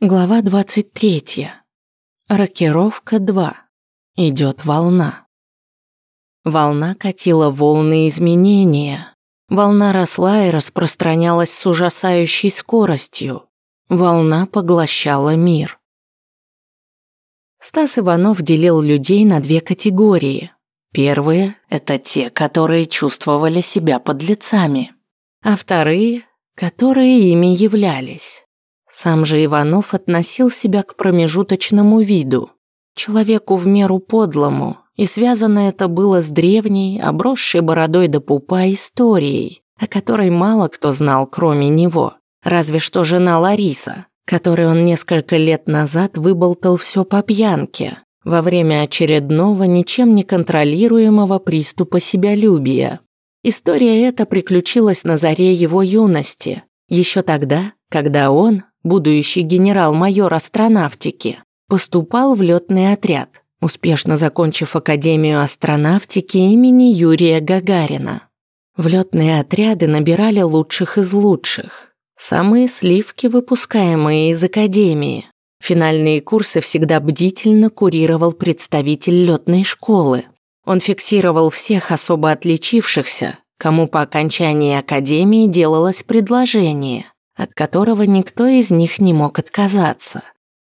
Глава 23. Рокировка 2. Идет волна. Волна катила волны изменения. Волна росла и распространялась с ужасающей скоростью. Волна поглощала мир. Стас Иванов делил людей на две категории. Первые – это те, которые чувствовали себя подлецами, а вторые – которые ими являлись. Сам же Иванов относил себя к промежуточному виду, человеку в меру подлому, и связано это было с древней, обросшей бородой до пупа историей, о которой мало кто знал, кроме него, разве что жена Лариса, которой он несколько лет назад выболтал все по пьянке, во время очередного, ничем не контролируемого приступа себялюбия. История эта приключилась на заре его юности, еще тогда, когда он, будущий генерал-майор астронавтики, поступал в летный отряд, успешно закончив Академию астронавтики имени Юрия Гагарина. В летные отряды набирали лучших из лучших. Самые сливки, выпускаемые из Академии. Финальные курсы всегда бдительно курировал представитель летной школы. Он фиксировал всех особо отличившихся, кому по окончании Академии делалось предложение – от которого никто из них не мог отказаться.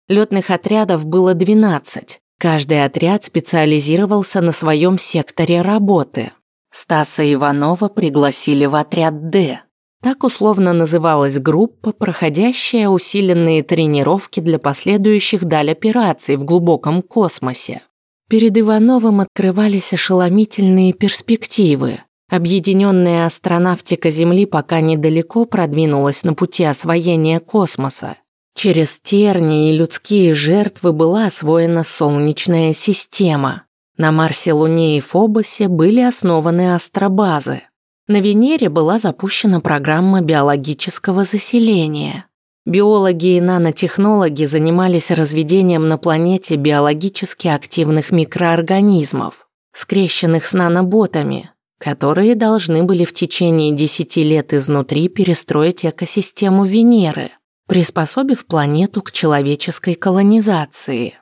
Летных отрядов было 12. Каждый отряд специализировался на своем секторе работы. Стаса Иванова пригласили в отряд «Д». Так условно называлась группа, проходящая усиленные тренировки для последующих даль операций в глубоком космосе. Перед Ивановым открывались ошеломительные перспективы. Объединенная астронавтика Земли пока недалеко продвинулась на пути освоения космоса. Через тернии и людские жертвы была освоена Солнечная система. На Марсе, Луне и Фобосе были основаны астробазы. На Венере была запущена программа биологического заселения. Биологи и нанотехнологи занимались разведением на планете биологически активных микроорганизмов, скрещенных с наноботами, которые должны были в течение десяти лет изнутри перестроить экосистему Венеры, приспособив планету к человеческой колонизации.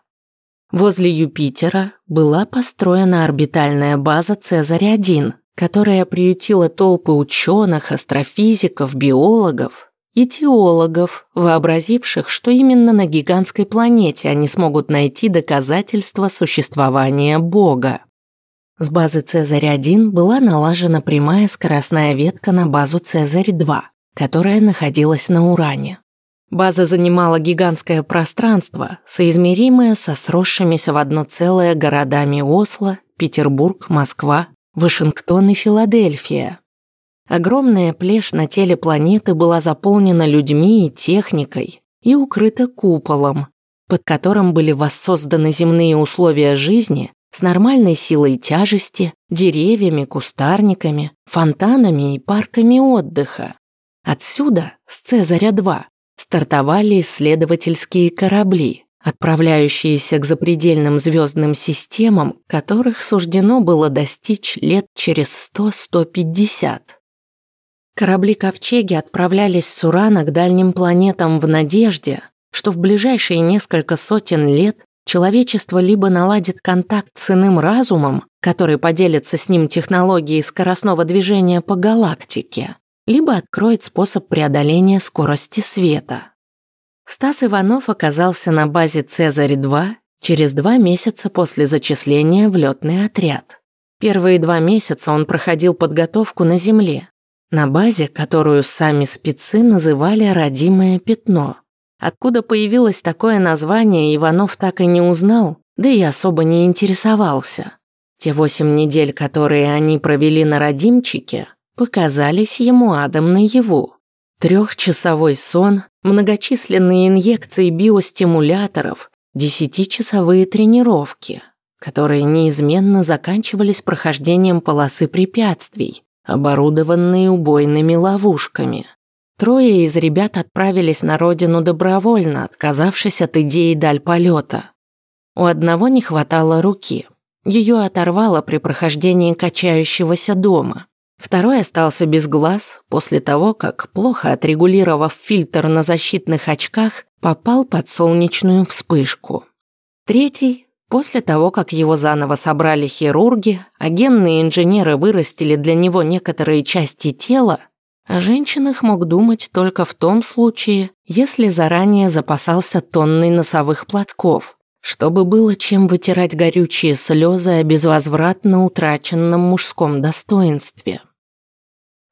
Возле Юпитера была построена орбитальная база Цезарь-1, которая приютила толпы ученых, астрофизиков, биологов и теологов, вообразивших, что именно на гигантской планете они смогут найти доказательства существования Бога. С базы Цезарь-1 была налажена прямая скоростная ветка на базу Цезарь-2, которая находилась на Уране. База занимала гигантское пространство, соизмеримое со сросшимися в одно целое городами Осло, Петербург, Москва, Вашингтон и Филадельфия. Огромная плешь на теле планеты была заполнена людьми и техникой и укрыта куполом, под которым были воссозданы земные условия жизни с нормальной силой тяжести, деревьями, кустарниками, фонтанами и парками отдыха. Отсюда, с Цезаря-2, стартовали исследовательские корабли, отправляющиеся к запредельным звездным системам, которых суждено было достичь лет через 100-150. Корабли-ковчеги отправлялись с Урана к дальним планетам в надежде, что в ближайшие несколько сотен лет человечество либо наладит контакт с иным разумом, который поделится с ним технологией скоростного движения по галактике, либо откроет способ преодоления скорости света. Стас Иванов оказался на базе «Цезарь-2» через два месяца после зачисления в летный отряд. Первые два месяца он проходил подготовку на Земле, на базе, которую сами спецы называли «родимое пятно», Откуда появилось такое название, Иванов так и не узнал, да и особо не интересовался. Те восемь недель, которые они провели на родимчике, показались ему адом наяву. Трехчасовой сон, многочисленные инъекции биостимуляторов, десятичасовые тренировки, которые неизменно заканчивались прохождением полосы препятствий, оборудованные убойными ловушками. Трое из ребят отправились на родину добровольно, отказавшись от идеи даль полета. У одного не хватало руки. Ее оторвало при прохождении качающегося дома. Второй остался без глаз после того, как, плохо отрегулировав фильтр на защитных очках, попал под солнечную вспышку. Третий После того, как его заново собрали хирурги, а генные инженеры вырастили для него некоторые части тела, о женщинах мог думать только в том случае, если заранее запасался тонной носовых платков, чтобы было чем вытирать горючие слезы о безвозвратно утраченном мужском достоинстве.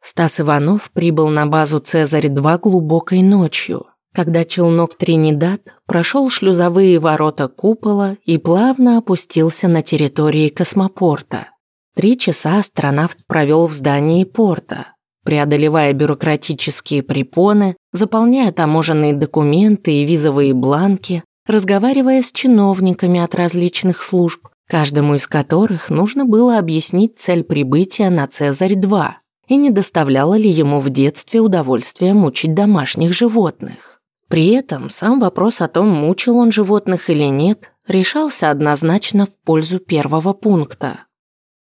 Стас Иванов прибыл на базу «Цезарь-2» глубокой ночью, когда челнок «Тринидад» прошел шлюзовые ворота купола и плавно опустился на территории космопорта. Три часа астронавт провел в здании порта, преодолевая бюрократические препоны, заполняя таможенные документы и визовые бланки, разговаривая с чиновниками от различных служб, каждому из которых нужно было объяснить цель прибытия на Цезарь-2 и не доставляло ли ему в детстве удовольствия мучить домашних животных. При этом сам вопрос о том, мучил он животных или нет, решался однозначно в пользу первого пункта.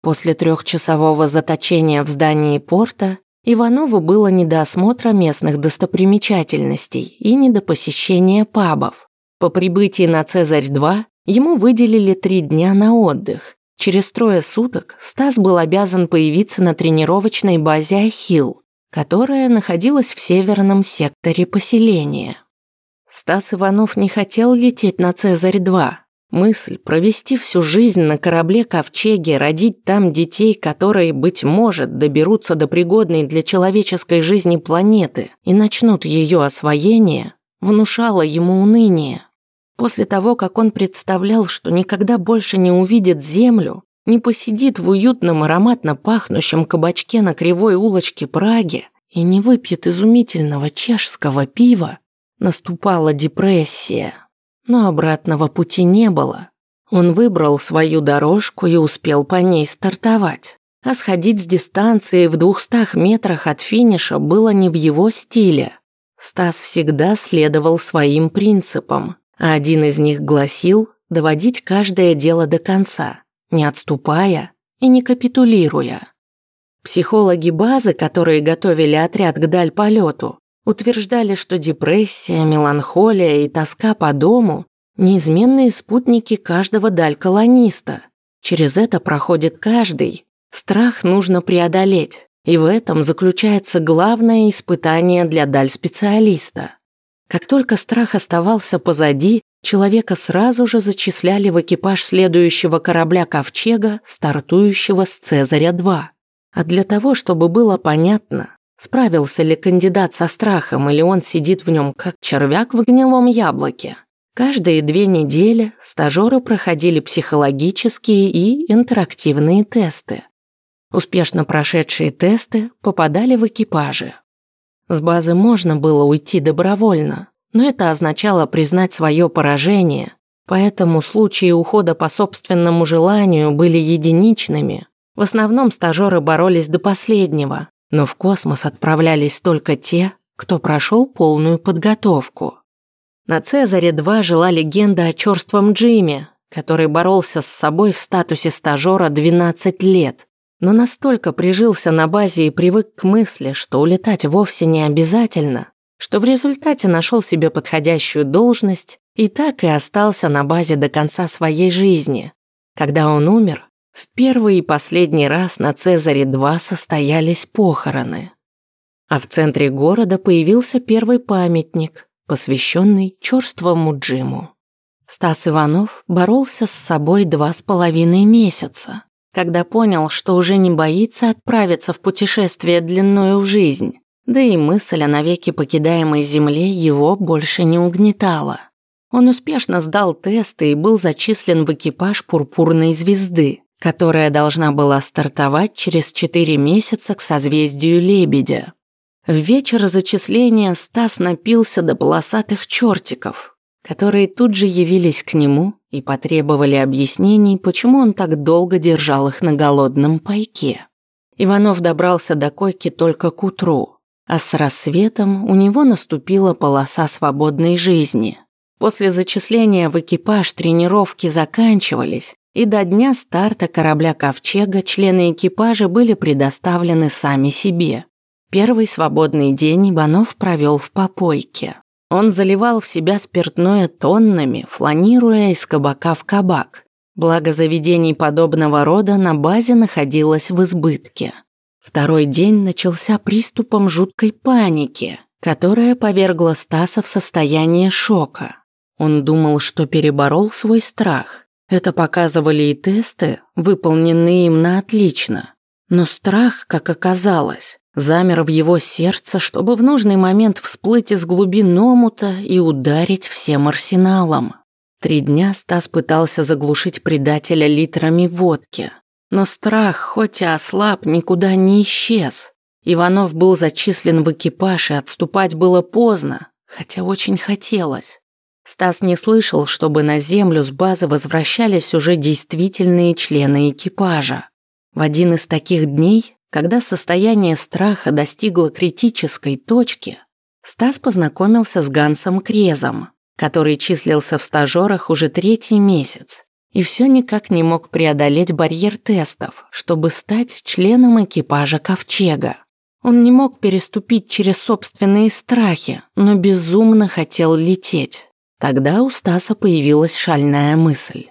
После трехчасового заточения в здании порта Иванову было не до осмотра местных достопримечательностей и не до посещения пабов. По прибытии на Цезарь-2 ему выделили три дня на отдых. Через трое суток Стас был обязан появиться на тренировочной базе Ахилл, которая находилась в северном секторе поселения. Стас Иванов не хотел лететь на Цезарь-2, Мысль провести всю жизнь на корабле-ковчеге, родить там детей, которые, быть может, доберутся до пригодной для человеческой жизни планеты и начнут ее освоение, внушала ему уныние. После того, как он представлял, что никогда больше не увидит Землю, не посидит в уютном ароматно пахнущем кабачке на кривой улочке Праги и не выпьет изумительного чешского пива, наступала депрессия. Но обратного пути не было. Он выбрал свою дорожку и успел по ней стартовать. А сходить с дистанции в двухстах метрах от финиша было не в его стиле. Стас всегда следовал своим принципам, а один из них гласил доводить каждое дело до конца, не отступая и не капитулируя. Психологи базы, которые готовили отряд к даль полету, утверждали, что депрессия, меланхолия и тоска по дому – неизменные спутники каждого даль-колониста. Через это проходит каждый. Страх нужно преодолеть, и в этом заключается главное испытание для даль-специалиста. Как только страх оставался позади, человека сразу же зачисляли в экипаж следующего корабля «Ковчега», стартующего с «Цезаря-2». А для того, чтобы было понятно, Справился ли кандидат со страхом, или он сидит в нем как червяк в гнилом яблоке? Каждые две недели стажеры проходили психологические и интерактивные тесты. Успешно прошедшие тесты попадали в экипажи. С базы можно было уйти добровольно, но это означало признать свое поражение, поэтому случаи ухода по собственному желанию были единичными. В основном стажеры боролись до последнего, но в космос отправлялись только те, кто прошел полную подготовку. На Цезаре-2 жила легенда о черством Джиме, который боролся с собой в статусе стажера 12 лет, но настолько прижился на базе и привык к мысли, что улетать вовсе не обязательно, что в результате нашел себе подходящую должность и так и остался на базе до конца своей жизни. Когда он умер, в первый и последний раз на Цезаре-2 состоялись похороны. А в центре города появился первый памятник, посвященный черствому Джиму. Стас Иванов боролся с собой два с половиной месяца, когда понял, что уже не боится отправиться в путешествие длиною в жизнь, да и мысль о навеки покидаемой земле его больше не угнетала. Он успешно сдал тесты и был зачислен в экипаж «Пурпурной звезды», которая должна была стартовать через 4 месяца к созвездию Лебедя. В вечер зачисления Стас напился до полосатых чертиков, которые тут же явились к нему и потребовали объяснений, почему он так долго держал их на голодном пайке. Иванов добрался до койки только к утру, а с рассветом у него наступила полоса свободной жизни. После зачисления в экипаж тренировки заканчивались, и до дня старта корабля «Ковчега» члены экипажа были предоставлены сами себе. Первый свободный день Иванов провел в попойке. Он заливал в себя спиртное тоннами, фланируя из кабака в кабак. Благо заведений подобного рода на базе находилось в избытке. Второй день начался приступом жуткой паники, которая повергла Стаса в состояние шока. Он думал, что переборол свой страх. Это показывали и тесты, выполненные им на отлично. Но страх, как оказалось, замер в его сердце, чтобы в нужный момент всплыть из глубин омута и ударить всем арсеналом. Три дня Стас пытался заглушить предателя литрами водки. Но страх, хоть и ослаб, никуда не исчез. Иванов был зачислен в экипаж, и отступать было поздно, хотя очень хотелось. Стас не слышал, чтобы на землю с базы возвращались уже действительные члены экипажа. В один из таких дней когда состояние страха достигло критической точки, Стас познакомился с Гансом Крезом, который числился в стажерах уже третий месяц и все никак не мог преодолеть барьер тестов, чтобы стать членом экипажа Ковчега. Он не мог переступить через собственные страхи, но безумно хотел лететь. Тогда у Стаса появилась шальная мысль.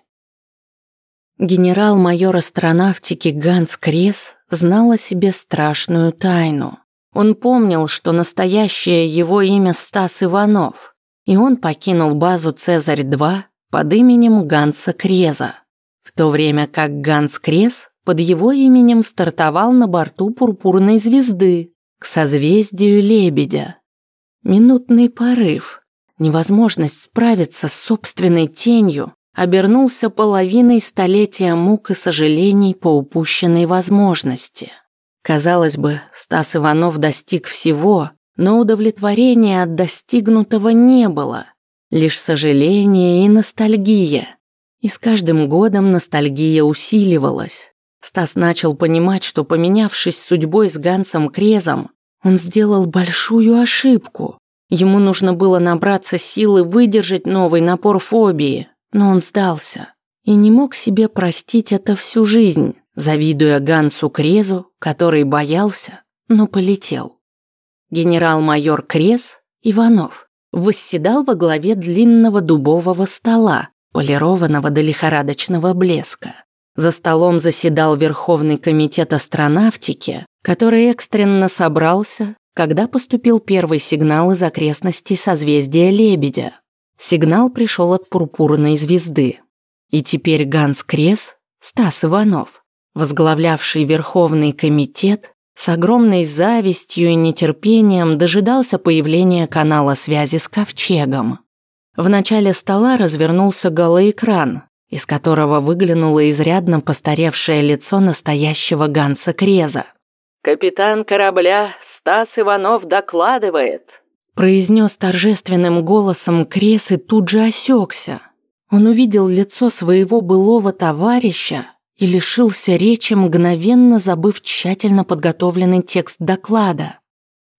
Генерал-майор астронавтики Ганс Крес знал о себе страшную тайну. Он помнил, что настоящее его имя Стас Иванов, и он покинул базу «Цезарь-2» под именем Ганса Креза, в то время как Ганс Крез под его именем стартовал на борту «Пурпурной звезды» к созвездию Лебедя. Минутный порыв, невозможность справиться с собственной тенью обернулся половиной столетия мук и сожалений по упущенной возможности. Казалось бы, Стас Иванов достиг всего, но удовлетворения от достигнутого не было. Лишь сожаление и ностальгия. И с каждым годом ностальгия усиливалась. Стас начал понимать, что поменявшись судьбой с Гансом Крезом, он сделал большую ошибку. Ему нужно было набраться силы выдержать новый напор фобии, но он сдался и не мог себе простить это всю жизнь, завидуя Гансу Крезу, который боялся, но полетел. Генерал-майор Крез, Иванов, восседал во главе длинного дубового стола, полированного до лихорадочного блеска. За столом заседал Верховный комитет астронавтики, который экстренно собрался, когда поступил первый сигнал из окрестностей созвездия Лебедя. Сигнал пришел от пурпурной звезды. И теперь Ганс Крес, Стас Иванов, возглавлявший Верховный комитет, с огромной завистью и нетерпением дожидался появления канала связи с Ковчегом. В начале стола развернулся голоэкран, из которого выглянуло изрядно постаревшее лицо настоящего Ганса Креза. «Капитан корабля Стас Иванов докладывает», произнес торжественным голосом Крес и тут же осекся. Он увидел лицо своего былого товарища и лишился речи, мгновенно забыв тщательно подготовленный текст доклада.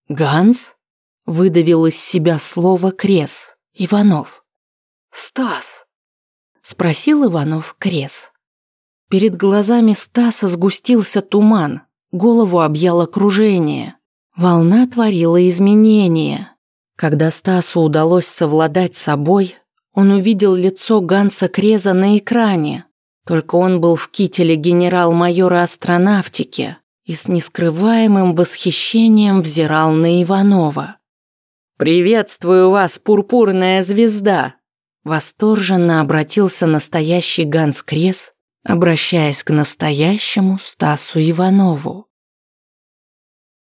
«Ганс?» – выдавил из себя слово Крес. Иванов. «Стас?» – спросил Иванов Крес. Перед глазами Стаса сгустился туман, голову объяло кружение. Волна творила изменения. Когда Стасу удалось совладать с собой, он увидел лицо Ганса Креза на экране. Только он был в кителе генерал-майора астронавтики и с нескрываемым восхищением взирал на Иванова. «Приветствую вас, пурпурная звезда!» Восторженно обратился настоящий Ганс Крез, обращаясь к настоящему Стасу Иванову.